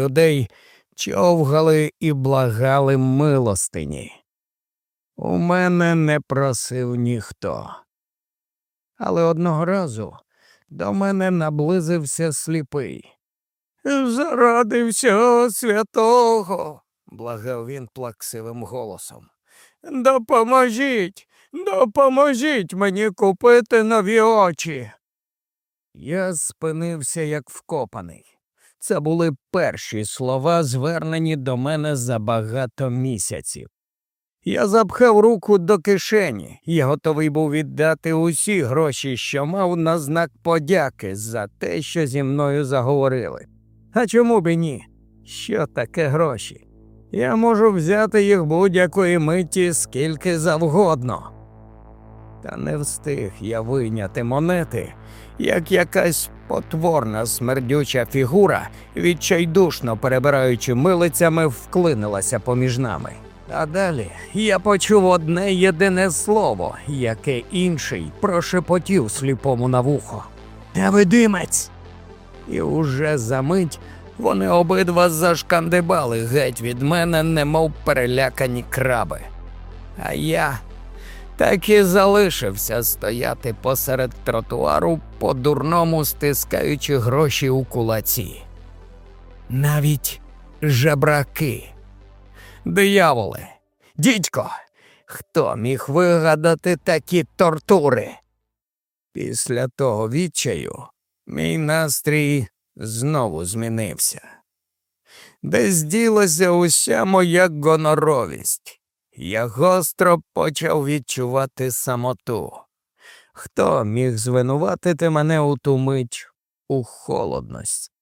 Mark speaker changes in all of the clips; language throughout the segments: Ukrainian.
Speaker 1: людей човгали і благали милостині. У мене не просив ніхто. Але одного разу до мене наблизився сліпий. Заради всього святого, благав він плаксивим голосом. Допоможіть, допоможіть мені купити нові очі. Я спинився, як вкопаний. Це були перші слова, звернені до мене за багато місяців. Я запхав руку до кишені і готовий був віддати усі гроші, що мав на знак подяки за те, що зі мною заговорили. А чому б і ні? Що таке гроші? Я можу взяти їх будь-якої миті скільки завгодно. Та не встиг я вийняти монети, як якась потворна смердюча фігура, відчайдушно перебираючи милицями, вклинилася поміж нами. А далі я почув одне єдине слово, яке інший прошепотів сліпому на вухо. Невидимець. І уже за мить вони обидва зашкандибали геть від мене, немов перелякані краби. А я так і залишився стояти посеред тротуару, по дурному стискаючи гроші у кулаці. Навіть жебраки. Дияволе, дідько, хто міг вигадати такі тортури? Після того відчаю мій настрій знову змінився. Десь ділася уся моя гоноровість. Я гостро почав відчувати самоту. Хто міг звинуватити мене у ту мить у холодності?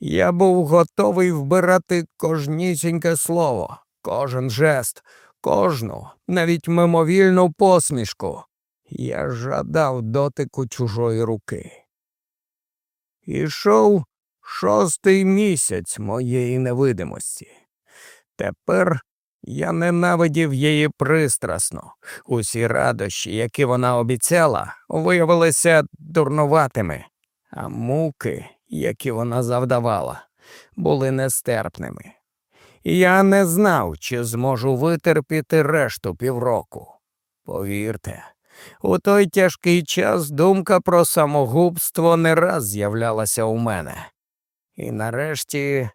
Speaker 1: Я був готовий вбирати кожнісіньке слово, кожен жест, кожну, навіть мимовільну посмішку. Я жадав дотику чужої руки. Ішов шостий місяць моєї невидимості. Тепер я ненавидів її пристрасно. Усі радощі, які вона обіцяла, виявилися дурнуватими, а муки, які вона завдавала, були нестерпними. Я не знав, чи зможу витерпіти решту півроку. Повірте, у той тяжкий час думка про самогубство не раз з'являлася у мене. І нарешті,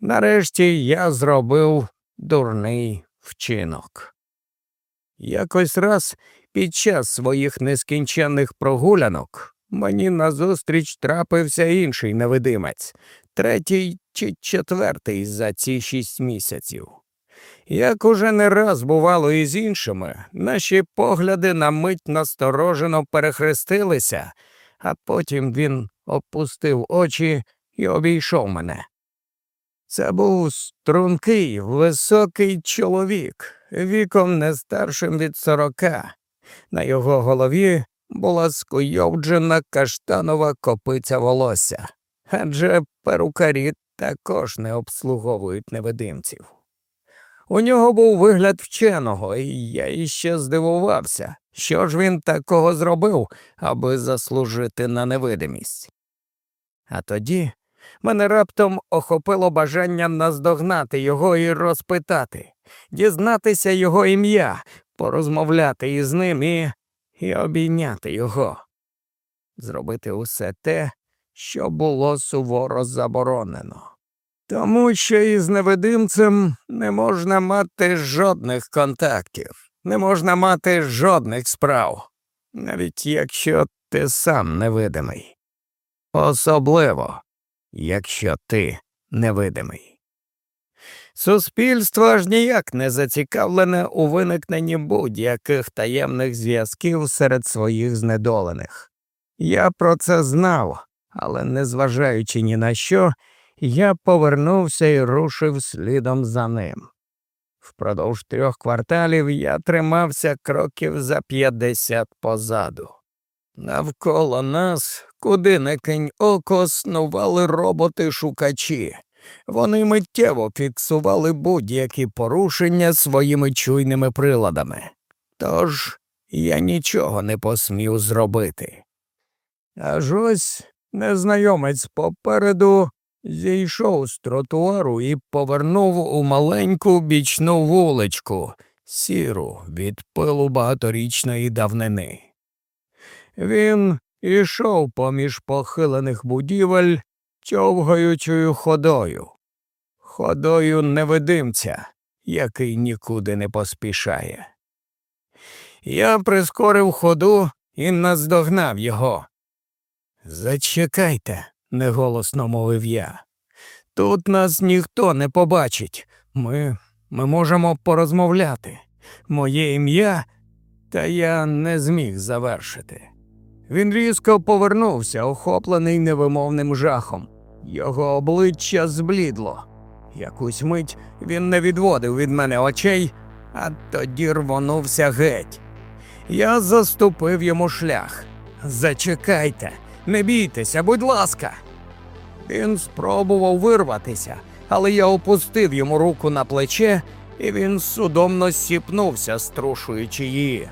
Speaker 1: нарешті я зробив дурний вчинок. Якось раз під час своїх нескінченних прогулянок мені назустріч трапився інший невидимець, третій чи четвертий за ці шість місяців. Як уже не раз бувало і з іншими, наші погляди на мить насторожено перехрестилися, а потім він опустив очі і обійшов мене. Це був стрункий, високий чоловік, віком не старшим від сорока. На його голові була скуйовджена каштанова копиця волосся, адже перукарі також не обслуговують невидимців. У нього був вигляд вченого, і я іще здивувався, що ж він такого зробив, аби заслужити на невидимість. А тоді мене раптом охопило бажання наздогнати його і розпитати, дізнатися його ім'я, порозмовляти із ним і, і обійняти його, зробити усе те, що було суворо заборонено. Тому що із невидимцем не можна мати жодних контактів, не можна мати жодних справ, навіть якщо ти сам невидимий. Особливо, якщо ти невидимий. Суспільство аж ніяк не зацікавлене у виникненні будь-яких таємних зв'язків серед своїх знедолених. Я про це знав, але, незважаючи ні на що, я повернувся і рушив слідом за ним. Впродовж трьох кварталів я тримався кроків за п'ятдесят позаду. Навколо нас, куди не кинь око, снували роботи шукачі. Вони миттєво фіксували будь-які порушення своїми чуйними приладами. Тож я нічого не посмів зробити. Аж ось незнайомець попереду зійшов з тротуару і повернув у маленьку бічну вуличку, сіру від пилу багаторічної давнини. Він ішов поміж похилених будівель човгаючою ходою, ходою невидимця, який нікуди не поспішає. Я прискорив ходу і наздогнав його. Зачекайте, неголосно мовив я. Тут нас ніхто не побачить. Ми ми можемо порозмовляти. Моє ім'я, та я не зміг завершити. Він різко повернувся, охоплений невимовним жахом. Його обличчя зблідло. Якусь мить він не відводив від мене очей, а тоді рвонувся геть. Я заступив йому шлях. Зачекайте, не бійтеся, будь ласка. Він спробував вирватися, але я опустив йому руку на плече, і він судомно сіпнувся, струшуючи її.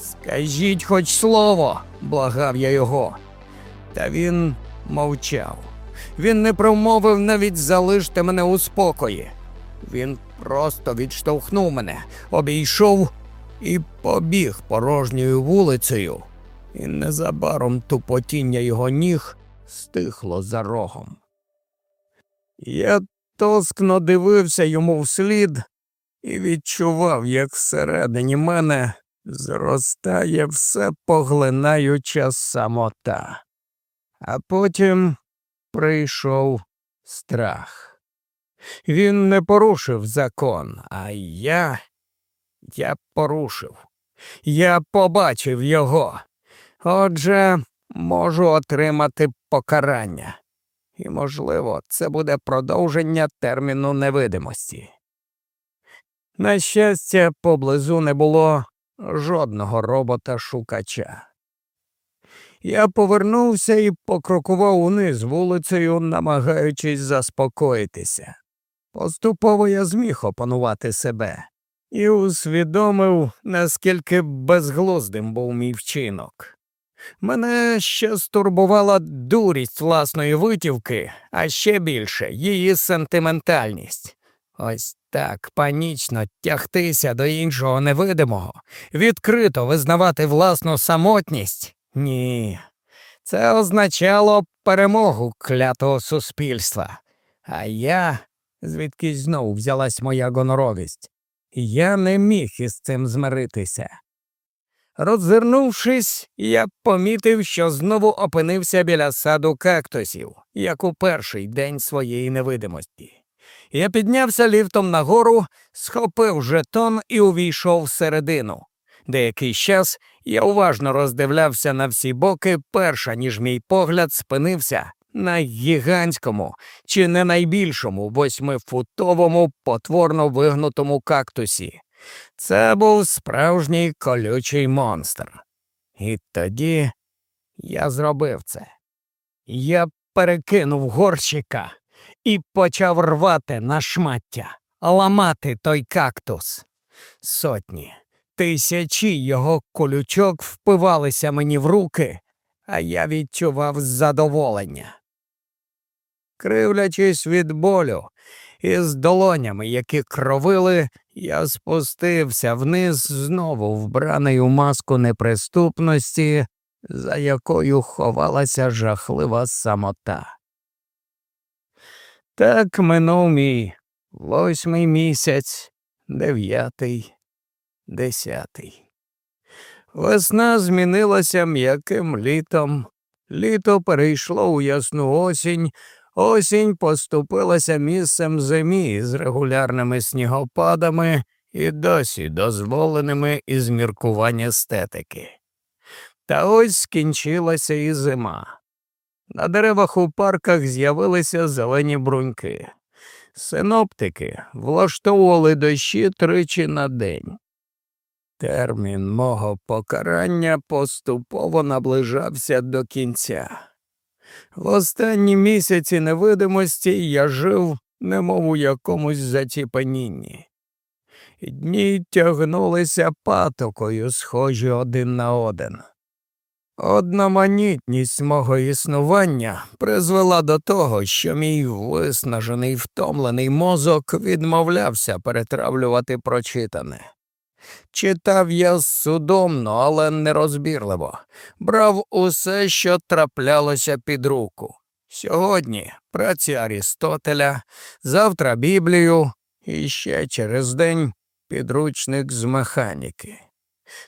Speaker 1: Скажіть хоч слово, благав я його. Та він мовчав. Він не промовив навіть залиште мене у спокої. Він просто відштовхнув мене, обійшов і побіг порожньою вулицею, і незабаром тупотіння його ніг стихло за рогом. Я тоскно дивився йому вслід і відчував, як всередині мене зростає все поглинаюча самота. А потім прийшов страх. Він не порушив закон, а я. Я порушив. Я побачив його. Отже, можу отримати покарання. І, можливо, це буде продовження терміну невидимості. На щастя, поблизу не було жодного робота шукача. Я повернувся і покрокував униз вулицею, намагаючись заспокоїтися. Поступово я зміг опанувати себе і усвідомив, наскільки безглуздим був мій вчинок. Мене ще стурбувала дурість власної витівки, а ще більше її сентиментальність. Ось так панічно тягтися до іншого невидимого, відкрито визнавати власну самотність. Ні, це означало перемогу клятого суспільства. А я, звідки знову взялась моя гоноровість, я не міг із цим змиритися. Роззирнувшись, я помітив, що знову опинився біля саду кактусів, як у перший день своєї невидимості. Я піднявся ліфтом нагору, схопив жетон і увійшов всередину. Деякий час я уважно роздивлявся на всі боки, перша ніж мій погляд спинився на гігантському чи не найбільшому восьмифутовому потворно вигнутому кактусі. Це був справжній колючий монстр. І тоді я зробив це. Я перекинув горщика і почав рвати на шмаття, ламати той кактус. Сотні, тисячі його колючок впивалися мені в руки, а я відчував задоволення. Кривлячись від болю, із долонями, які кровили, я спустився вниз, знову вбраний у маску неприступності, за якою ховалася жахлива самота. Так минув мій восьмий місяць, дев'ятий, десятий. Весна змінилася м'яким літом, літо перейшло у ясну осінь, осінь поступилася місцем зимі з регулярними снігопадами і досі дозволеними із міркування стетики. Та ось скінчилася і зима. На деревах у парках з'явилися зелені бруньки. Синоптики влаштовували дощі тричі на день. Термін мого покарання поступово наближався до кінця. В останні місяці невидимості я жив, немов у якомусь заціпанінні. Дні тягнулися патокою, схожі один на один. Одноманітність мого існування призвела до того, що мій виснажений втомлений мозок відмовлявся перетравлювати прочитане. Читав я судомно, але нерозбірливо, брав усе, що траплялося під руку. Сьогодні праці Арістотеля, завтра Біблію і ще через день підручник з механіки.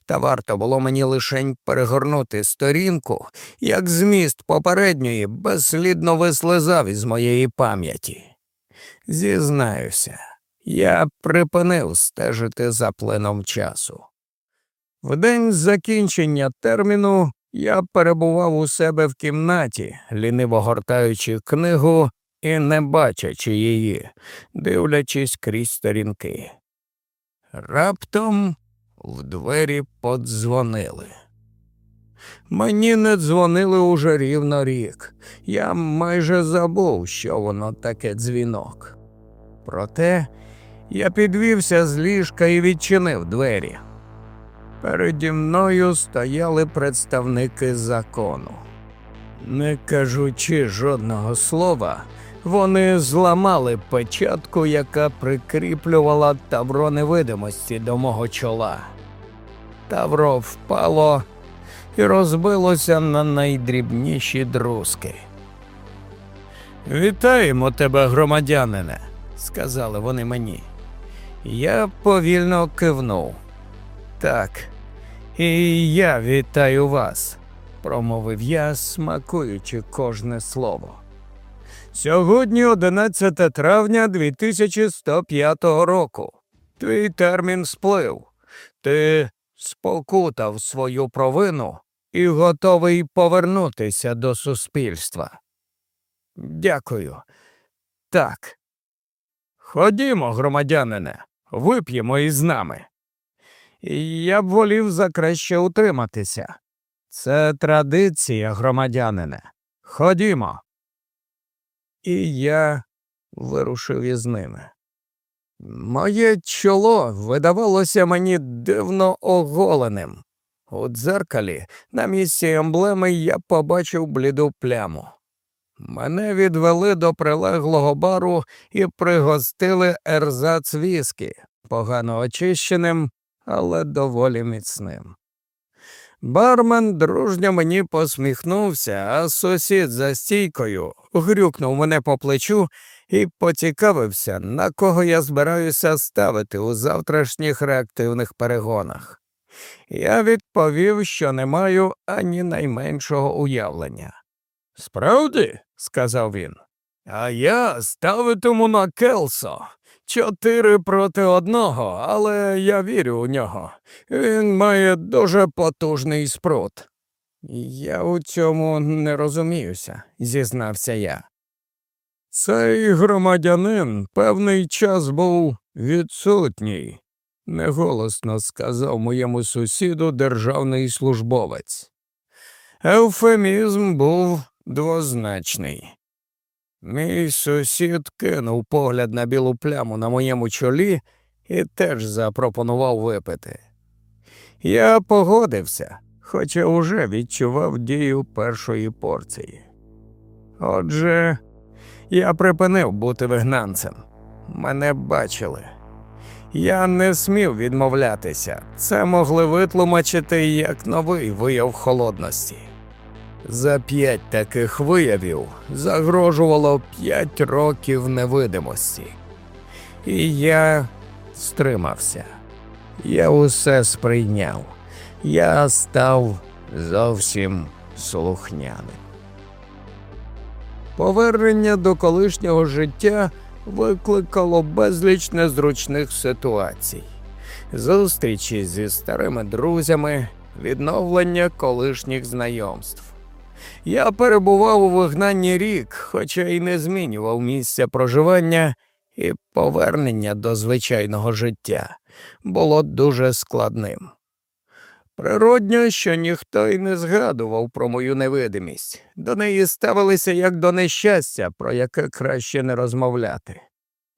Speaker 1: Та варто було мені лишень перегорнути сторінку, як зміст попередньої безслідно вислизав із моєї пам'яті. Зізнаюся, я припинив стежити за плином часу. В день закінчення терміну я перебував у себе в кімнаті, ліниво гортаючи книгу і не бачачи її, дивлячись крізь сторінки. Раптом в двері подзвонили. Мені не дзвонили уже рівно рік. Я майже забув, що воно таке дзвінок. Проте я підвівся з ліжка і відчинив двері. Переді мною стояли представники закону. Не кажучи жодного слова, вони зламали печатку, яка прикріплювала тавро невидимості до мого чола. Тавро впало і розбилося на найдрібніші друзки. Вітаємо тебе, громадянине, сказали вони мені. Я повільно кивнув. Так, і я вітаю вас, промовив я, смакуючи кожне слово. Сьогодні 11 травня 2105 року. Твій термін сплив. Ти спокутав свою провину і готовий повернутися до суспільства. Дякую. Так. Ходімо, громадянине, вип'ємо із нами. Я б волів за краще утриматися. Це традиція, громадянине. Ходімо. І я вирушив із ними. Моє чоло видавалося мені дивно оголеним. У дзеркалі на місці емблеми я побачив бліду пляму. Мене відвели до прилеглого бару і пригостили ерзац віскі, погано очищеним, але доволі міцним. Бармен дружньо мені посміхнувся, а сусід за стійкою грюкнув мене по плечу і поцікавився, на кого я збираюся ставити у завтрашніх реактивних перегонах. Я відповів, що не маю ані найменшого уявлення. Справді, сказав він, а я ставитиму на Келсо. Чотири проти одного, але я вірю у нього. Він має дуже потужний спрут. Я у цьому не розуміюся, зізнався я. Цей громадянин певний час був відсутній, неголосно сказав моєму сусіду державний службовець. Евфемізм був двозначний. Мій сусід кинув погляд на білу пляму на моєму чолі і теж запропонував випити. Я погодився, хоча уже відчував дію першої порції. Отже, я припинив бути вигнанцем. Мене бачили. Я не смів відмовлятися. Це могли витлумачити як новий вияв холодності. За п'ять таких виявів загрожувало п'ять років невидимості. І я стримався. Я усе сприйняв. Я став зовсім слухняним. Повернення до колишнього життя викликало безліч незручних ситуацій, зустрічі зі старими друзями, відновлення колишніх знайомств. Я перебував у вигнанні рік, хоча й не змінював місця проживання, і повернення до звичайного життя було дуже складним. Природньо, що ніхто й не згадував про мою невидимість, до неї ставилися як до нещастя, про яке краще не розмовляти.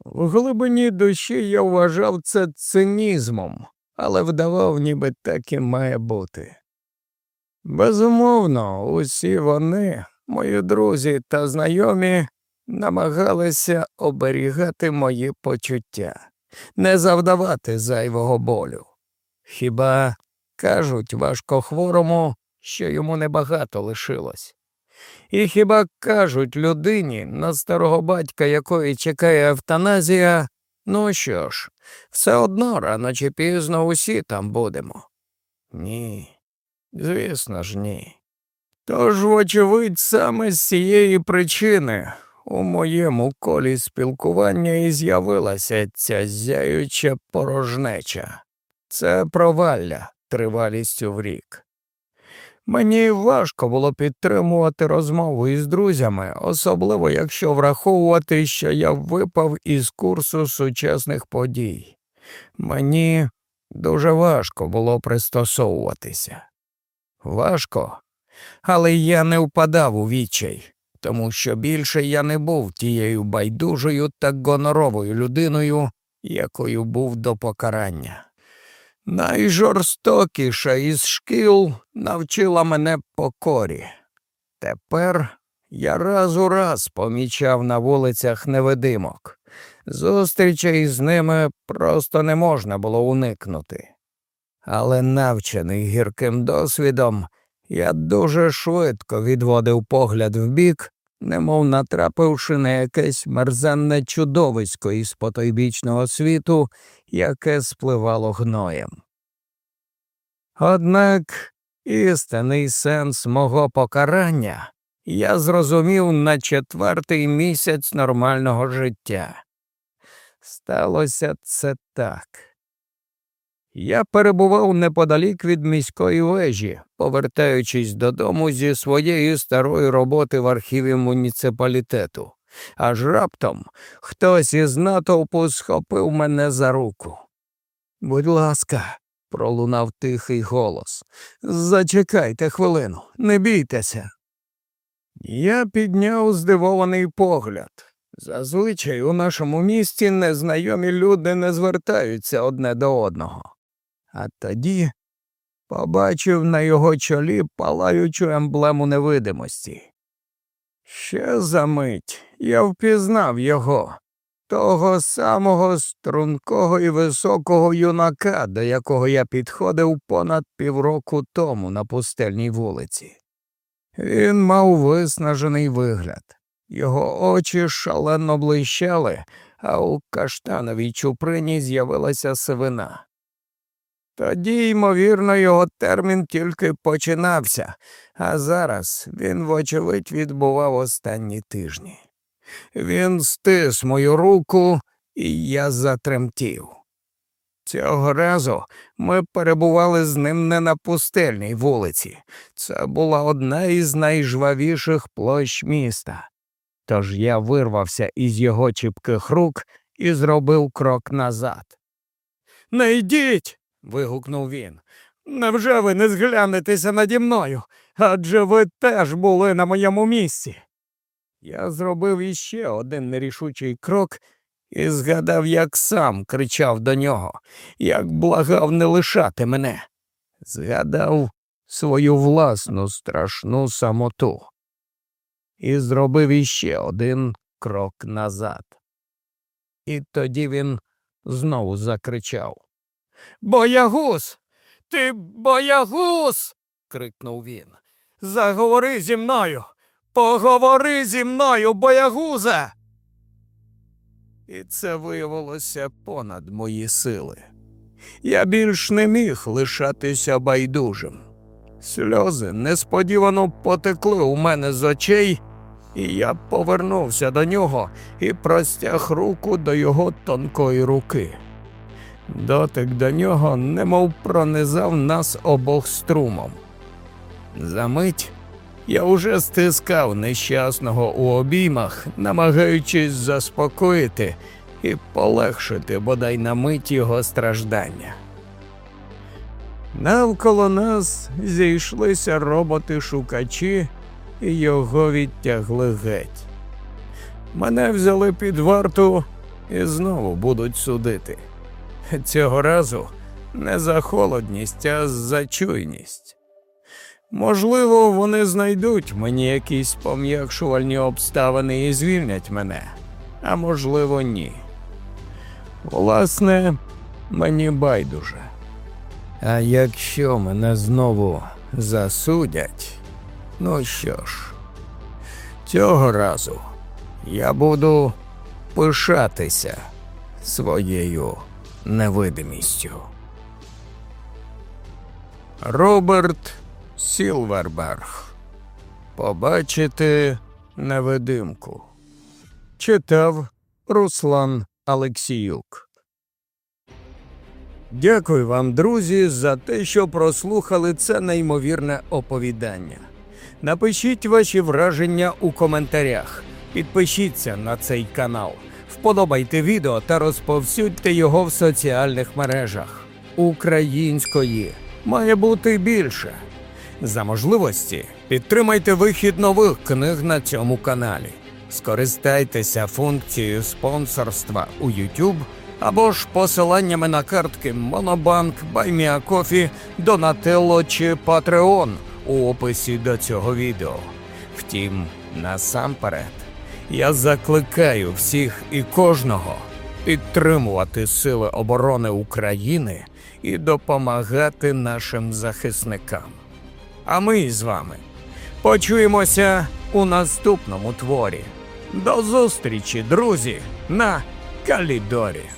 Speaker 1: В глибині душі я вважав це цинізмом, але вдавав, ніби так і має бути. Безумовно, усі вони, мої друзі та знайомі, намагалися оберігати мої почуття, не завдавати зайвого болю. Хіба кажуть важкохворому, що йому небагато лишилось. І хіба кажуть людині, на старого батька якої чекає евтаназія, ну що ж, все одно рано чи пізно усі там будемо. Ні, звісно ж, ні. Тож, вочевидь, саме з цієї причини у моєму колі спілкування і з'явилася ця зяюча порожнеча, це провалля тривалістю в рік. Мені важко було підтримувати розмову із друзями, особливо якщо враховувати, що я випав із курсу сучасних подій. Мені дуже важко було пристосовуватися. Важко, але я не впадав у відчай, тому що більше я не був тією байдужою та гоноровою людиною, якою був до покарання. Найжорстокіша із шкіл навчила мене покорі. Тепер я раз у раз помічав на вулицях невидимок. Зустрічей з ними просто не можна було уникнути. Але навчений гірким досвідом, я дуже швидко відводив погляд вбік, немов натрапивши на якесь мерзенне чудовисько із потойбічного світу, яке спливало гноєм. Однак істинний сенс мого покарання я зрозумів на четвертий місяць нормального життя. Сталося це так. Я перебував неподалік від міської вежі, повертаючись додому зі своєї старої роботи в архіві муніципалітету, аж раптом хтось із натовпу схопив мене за руку. Будь ласка, пролунав тихий голос. Зачекайте хвилину, не бійтеся. Я підняв здивований погляд. Зазвичай у нашому місті незнайомі люди не звертаються одне до одного. А тоді побачив на його чолі палаючу емблему невидимості. Ще за мить я впізнав його, того самого стрункого і високого юнака, до якого я підходив понад півроку тому на пустельній вулиці. Він мав виснажений вигляд, його очі шалено блищали, а у каштановій чуприні з'явилася сивина. Тоді, ймовірно, його термін тільки починався, а зараз він, вочевидь, відбував останні тижні. Він стис мою руку, і я затремтів. Цього разу ми перебували з ним не на пустельній вулиці. Це була одна із найжвавіших площ міста. Тож я вирвався із його чіпких рук і зробив крок назад. Не йдіть. Вигукнув він. Невже ви не зглянетеся наді мною? Адже ви теж були на моєму місці. Я зробив іще один нерішучий крок і згадав, як сам кричав до нього, як благав не лишати мене. Згадав свою власну страшну самоту і зробив іще один крок назад. І тоді він знову закричав Боягуз, ти боягуз. крикнув він. Заговори зі мною. Поговори зі мною, боягуза. І це виявилося понад мої сили. Я більш не міг лишатися байдужим. Сльози несподівано потекли у мене з очей, і я повернувся до нього і простяг руку до його тонкої руки. Дотик до нього немов пронизав нас обох струмом. Замить я уже стискав нещасного у обіймах, намагаючись заспокоїти і полегшити бодай на мить його страждання. Навколо нас зійшлися роботи-шукачі і його відтягли геть. Мене взяли під варту і знову будуть судити. Цього разу не за холодність, а за чуйність. Можливо, вони знайдуть мені якісь пом'якшувальні обставини і звільнять мене, а можливо, ні. Власне, мені байдуже. А якщо мене знову засудять, ну що ж, цього разу я буду пишатися своєю невидимістю. Роберт Сілверберг. Побачити невидимку. Читав Руслан Алексіюк. Дякую вам, друзі, за те, що прослухали це неймовірне оповідання. Напишіть ваші враження у коментарях. Підпишіться на цей канал, вподобайте відео та розповсюдьте його в соціальних мережах. Української має бути більше. За можливості підтримайте вихід нових книг на цьому каналі. Скористайтеся функцією спонсорства у YouTube або ж посиланнями на картки Monobank, BuyMeACoffee, Donatello чи Patreon у описі до цього відео. Втім, насамперед, я закликаю всіх і кожного підтримувати Сили оборони України і допомагати нашим захисникам. А ми з вами почуємося у наступному творі. До зустрічі, друзі, на Калідорі.